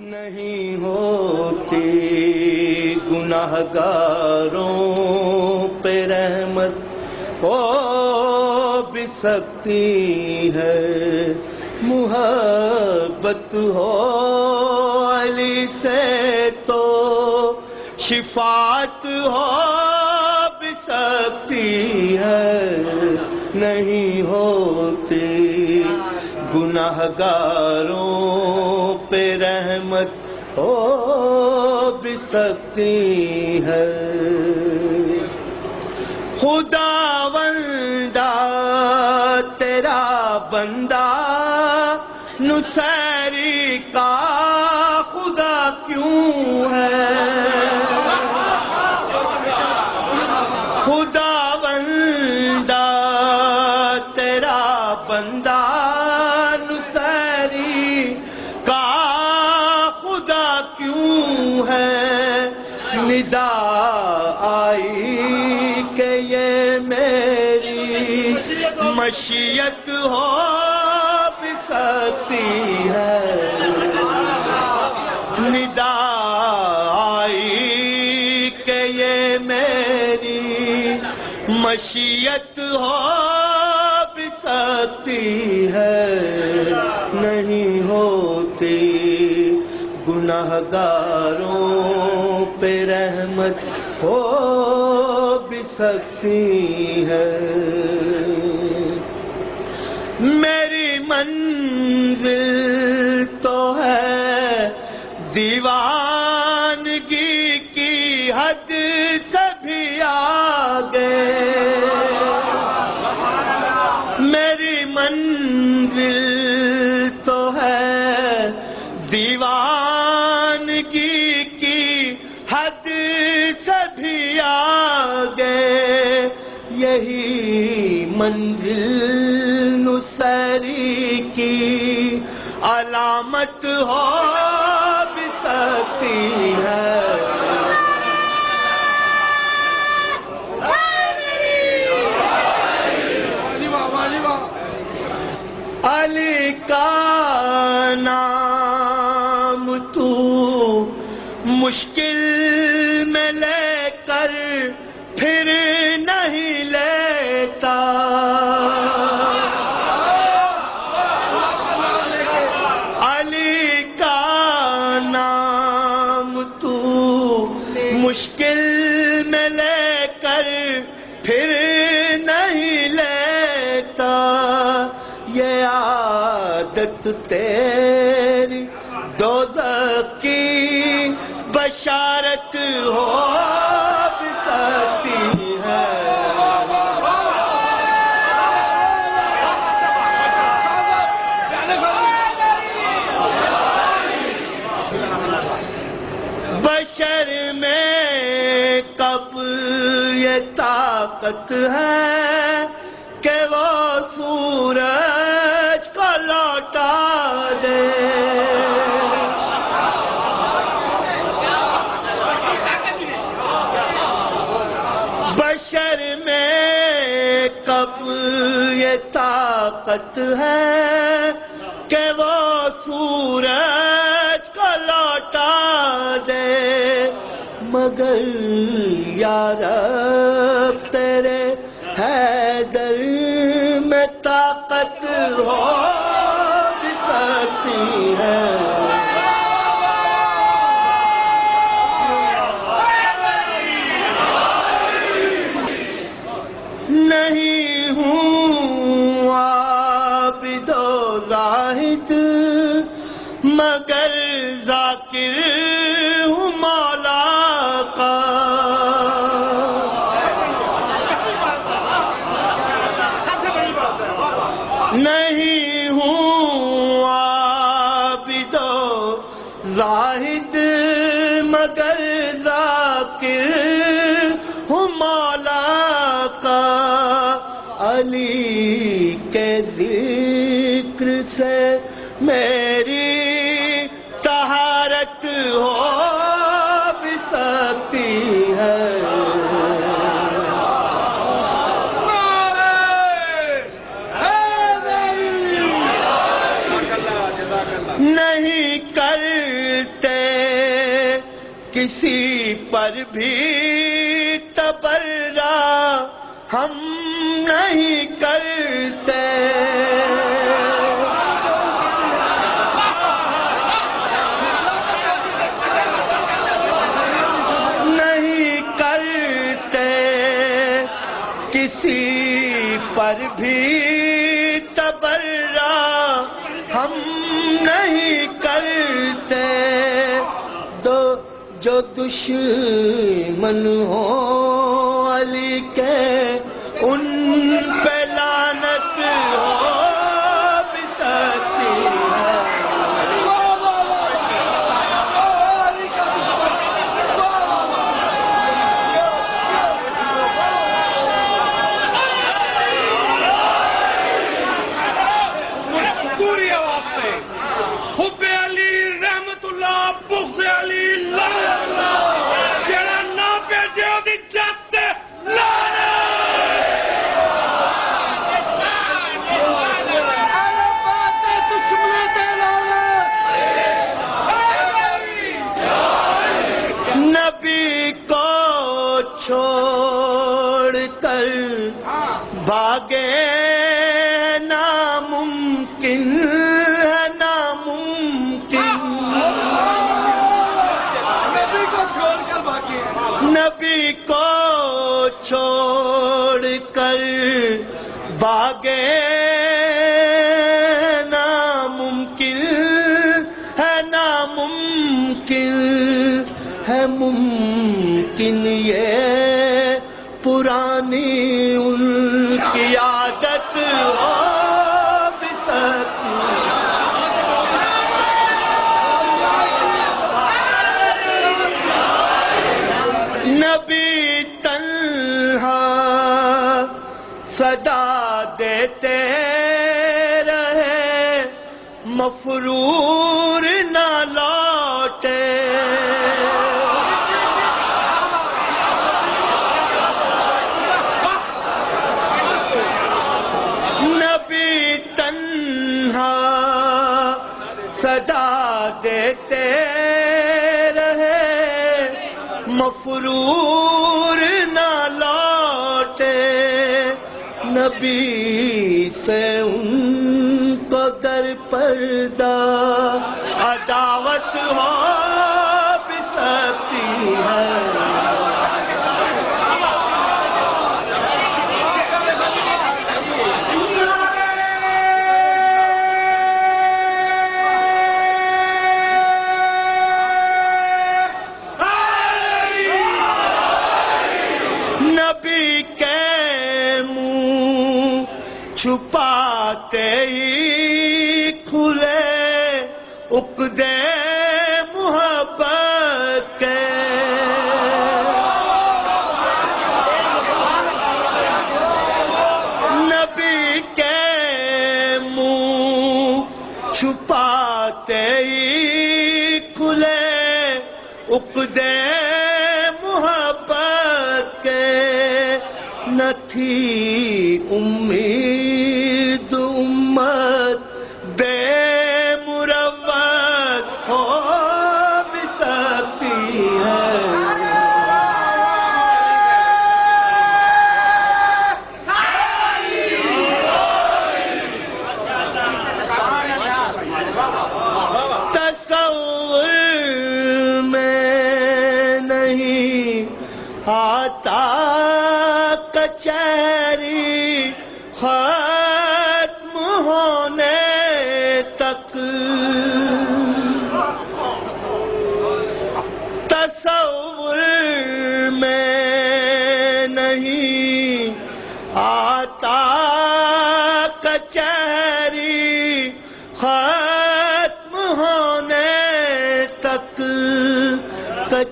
نہیں ہوتی گناہ گاروں پہ رحمت ہو بھی سکتی ہے۔ محبت ہو علی سے تو شفاعت ہو بھی سکتی ہے۔ نہیں ہوتی گناہ گاروں پہ رحمت ہو بھی سکتی ہے۔ خدا وندہ تیرا بندہ نسیری کا خدا کیوں ہے؟ ندا آئی کہ یہ میری مشیت ہو بھی ہے۔ ندا آئی کہ یہ میری مشیت ہو بھی سکتی ہے۔ نہیں ہوتی گناہ گاروں رحمت ہو بھی سکتی ہے۔ میری منزل تو ہے دیوار حد سے بھی آگے یہی منزل نسری کی علامت ہو۔ مشکل میں لے کر پھر نہیں لیتا۔ علی کا نام تو مشکل میں لے کر پھر نہیں لیتا۔ یہ عادت تیری دوزخ کی بشارت ہو سکتی ہے۔ بشر میں کب یہ طاقت ہے؟ بات ہے کہ وہ سورج کو لوٹا دے مگر یار تیرے مگر ذاکر کسی پر بھی تبرا ہم نہیں کرتے۔ نہیں کرتے کسی پر بھی تبرا ہم نہیں جو دشمن ہو علی کے ان پہ نبی کو چھوڑ کر باغے ناممکن ہے ناممکن ہے، ممکن یہ پرانی ان کی عادت ہو۔ مفرور نہ لوٹے۔ نبی تنہا صدا دیتے رہے۔ مفرور نہ لوٹے۔ نبی سے ان اقدے محبت کے۔ نبی کے منہ چھپاتے ہی کھلے۔ اقدے محبت کے۔ نہ تھی امید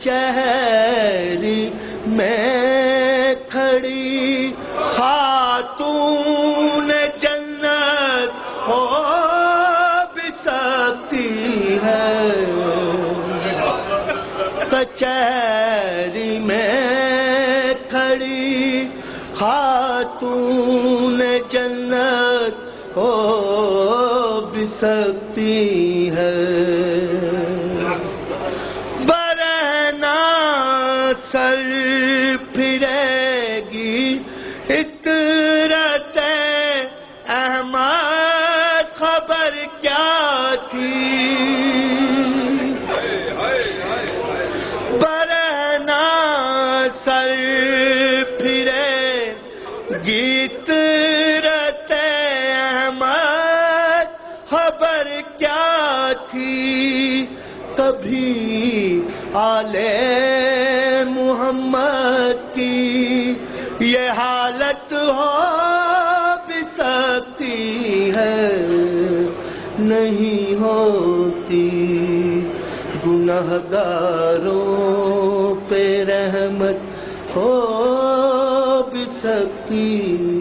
کچہری میں کھڑی خاتون جنت ہو بھی سکتی ہے۔ کچہری میں کھڑی خاتون جنت ہو بھی سکتی ہے۔ سر پھرے، گیت رتے احمد، خبر کیا تھی؟ کبھی آلے محمد کی یہ حالت ہو بھی سکتی ہے، نہیں ہوتی۔ گناہ گاروں پہ رحمت ہو بھی سکتی۔